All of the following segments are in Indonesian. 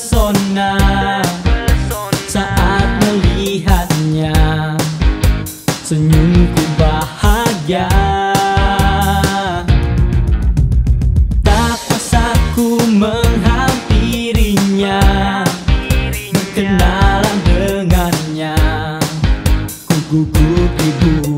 terpesona Saat melihatnya Senyumku bahagia. Tak kuasa ku menghampirinya Berkenalan dengannya. Ku gugup dibuatnya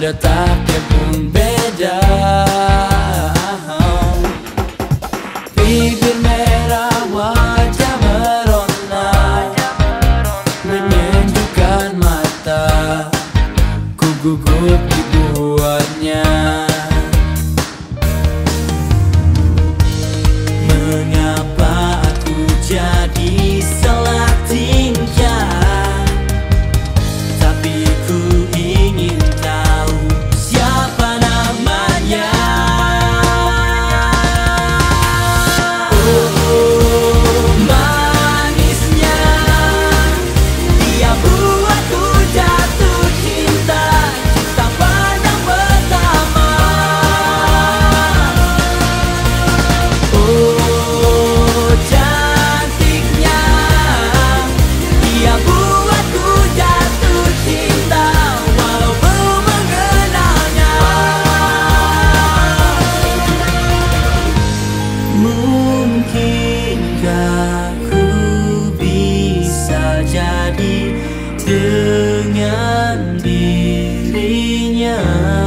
letaknya pun beda yeah.